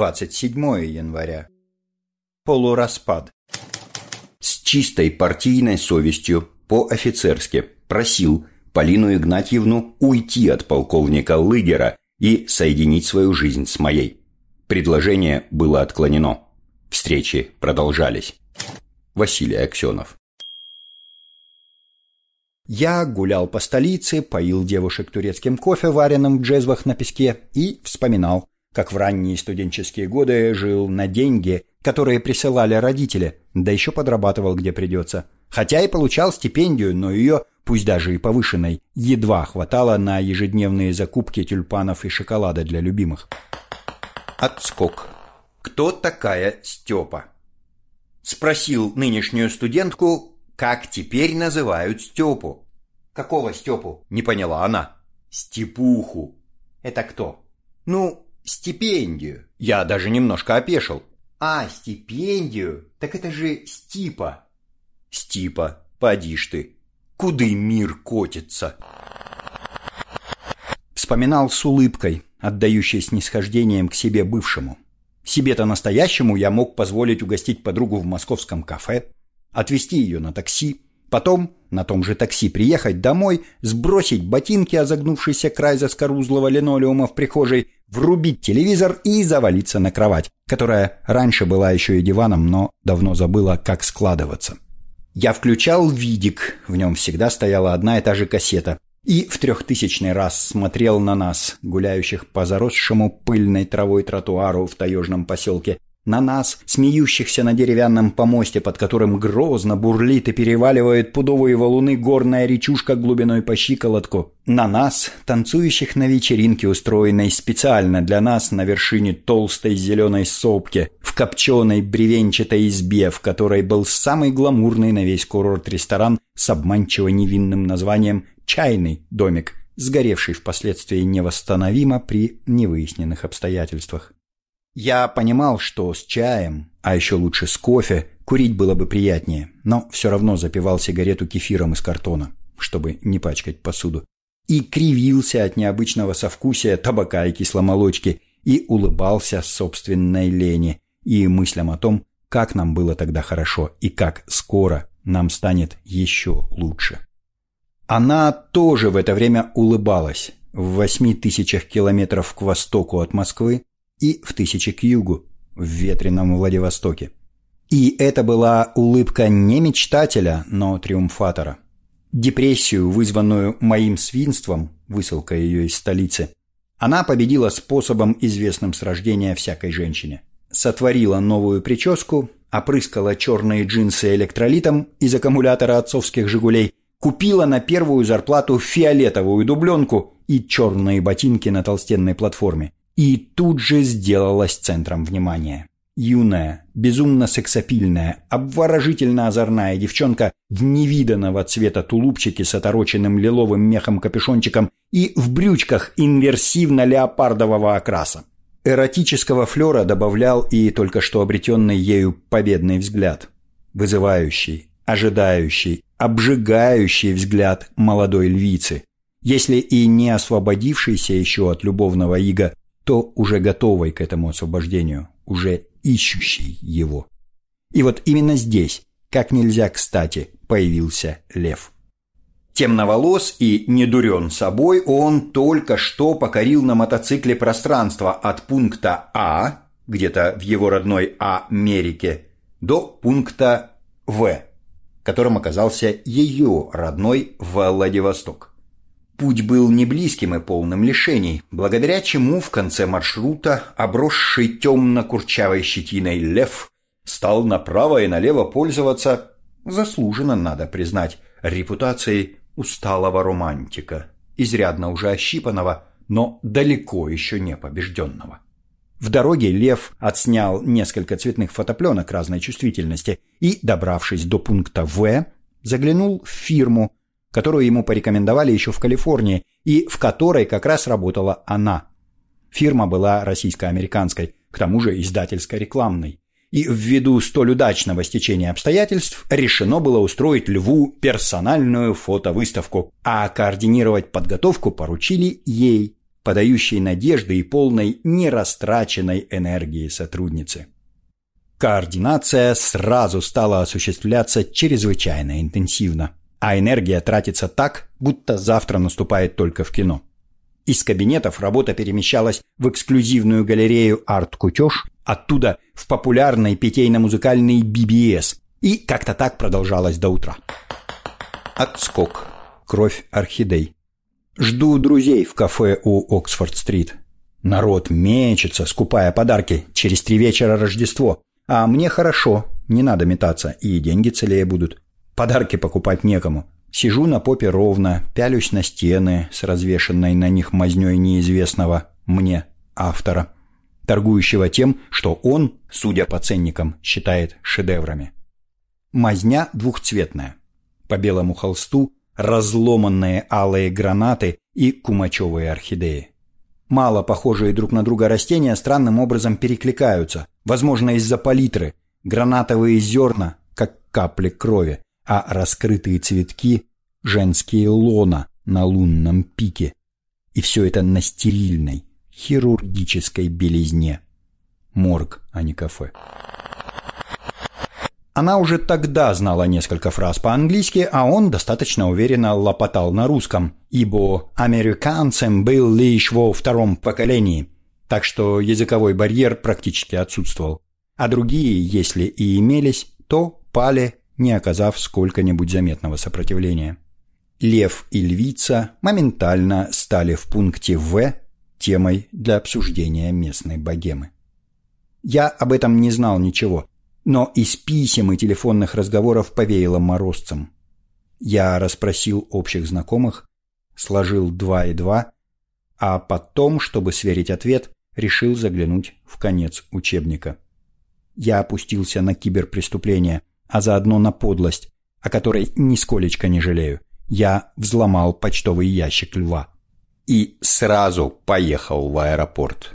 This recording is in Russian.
27 января. Полураспад. С чистой партийной совестью, по-офицерски, просил Полину Игнатьевну уйти от полковника Лыгера и соединить свою жизнь с моей. Предложение было отклонено. Встречи продолжались. Василий Аксенов. Я гулял по столице, поил девушек турецким кофе, вареным в джезвах на песке, и вспоминал, как в ранние студенческие годы жил на деньги, которые присылали родители, да еще подрабатывал где придется. Хотя и получал стипендию, но ее, пусть даже и повышенной, едва хватало на ежедневные закупки тюльпанов и шоколада для любимых. Отскок. Кто такая Степа? Спросил нынешнюю студентку, как теперь называют Степу. Какого Степу? Не поняла она. Степуху. Это кто? Ну, стипендию. Я даже немножко опешил. А, стипендию? Так это же Стипа. Стипа, поди ж ты. Куды мир котится? Вспоминал с улыбкой, отдающей снисхождением к себе бывшему. Себе-то настоящему я мог позволить угостить подругу в московском кафе, отвезти ее на такси, потом на том же такси приехать домой, сбросить ботинки, о загнувшийся край заскорузлого линолеума в прихожей, врубить телевизор и завалиться на кровать, которая раньше была еще и диваном, но давно забыла, как складываться. Я включал видик, в нем всегда стояла одна и та же кассета, и в трехтысячный раз смотрел на нас, гуляющих по заросшему пыльной травой тротуару в таежном поселке, на нас, смеющихся на деревянном помосте, под которым грозно бурлит и переваливает пудовые валуны горная речушка глубиной по щиколотку, на нас, танцующих на вечеринке, устроенной специально для нас на вершине толстой зеленой сопки, в копченой бревенчатой избе, в которой был самый гламурный на весь курорт ресторан с обманчиво невинным названием «Чайный домик», сгоревший впоследствии невосстановимо при невыясненных обстоятельствах. Я понимал, что с чаем, а еще лучше с кофе, курить было бы приятнее, но все равно запивал сигарету кефиром из картона, чтобы не пачкать посуду. И кривился от необычного совкусия табака и кисломолочки, и улыбался собственной лени и мыслям о том, как нам было тогда хорошо и как скоро нам станет еще лучше. Она тоже в это время улыбалась. В восьми тысячах километров к востоку от Москвы и в тысячи к югу, в ветреном Владивостоке. И это была улыбка не мечтателя, но триумфатора. Депрессию, вызванную моим свинством, высылка ее из столицы, она победила способом, известным с рождения всякой женщине. Сотворила новую прическу, опрыскала черные джинсы электролитом из аккумулятора отцовских «Жигулей», купила на первую зарплату фиолетовую дубленку и черные ботинки на толстенной платформе и тут же сделалась центром внимания. Юная, безумно сексапильная, обворожительно озорная девчонка в невиданного цвета тулупчике с отороченным лиловым мехом капюшончиком и в брючках инверсивно-леопардового окраса. Эротического флера добавлял и только что обретенный ею победный взгляд. Вызывающий, ожидающий, обжигающий взгляд молодой львицы. Если и не освободившийся еще от любовного ига, то уже готовой к этому освобождению, уже ищущий его. И вот именно здесь, как нельзя кстати, появился лев. Темноволос и недурен собой, он только что покорил на мотоцикле пространство от пункта А, где-то в его родной Америке, до пункта В, которым оказался ее родной Владивосток. Путь был не близким и полным лишений, благодаря чему в конце маршрута обросший темно-курчавой щетиной лев стал направо и налево пользоваться, заслуженно надо признать, репутацией усталого романтика, изрядно уже ощипанного, но далеко еще не побежденного. В дороге Лев отснял несколько цветных фотопленок разной чувствительности и, добравшись до пункта В, заглянул в фирму, которую ему порекомендовали еще в Калифорнии и в которой как раз работала она. Фирма была российско-американской, к тому же издательско-рекламной. И ввиду столь удачного стечения обстоятельств решено было устроить Льву персональную фотовыставку, а координировать подготовку поручили ей. подающей надежды и полной нерастраченной энергии сотрудницы. Координация сразу стала осуществляться чрезвычайно интенсивно, а энергия тратится так, будто завтра наступает только в кино. Из кабинетов работа перемещалась в эксклюзивную галерею «Арт-Кутеж», оттуда в популярный питейно-музыкальный BBS, и как-то так продолжалось до утра. Отскок. Кровь орхидей. Жду друзей в кафе у Оксфорд-стрит. Народ мечется, скупая подарки. Через три вечера Рождество. А мне хорошо, не надо метаться, и деньги целее будут. Подарки покупать некому. Сижу на попе ровно, пялюсь на стены с развешенной на них мазнёй неизвестного мне автора, торгующего тем, что он, судя по ценникам, считает шедеврами. Мазня двухцветная. По белому холсту разломанные алые гранаты и кумачевые орхидеи. Мало похожие друг на друга растения странным образом перекликаются, возможно, из-за палитры. Гранатовые зерна, как капли крови, а раскрытые цветки – женские лона на лунном пике. И все это на стерильной, хирургической белизне. Морг, а не кафе. Она уже тогда знала несколько фраз по-английски, а он достаточно уверенно лопотал на русском, ибо американцем был лишь во втором поколении, так что языковой барьер практически отсутствовал. А другие, если и имелись, то пали, не оказав сколько-нибудь заметного сопротивления. Лев и львица моментально стали в пункте В темой для обсуждения местной богемы. Я об этом не знал ничего, но из писем и телефонных разговоров повеяло морозцем. Я расспросил общих знакомых, сложил два и два, а потом, чтобы сверить ответ, решил заглянуть в конец учебника. Я опустился на киберпреступление, а заодно на подлость, о которой нисколечко не жалею. Я взломал почтовый ящик льва и сразу поехал в аэропорт.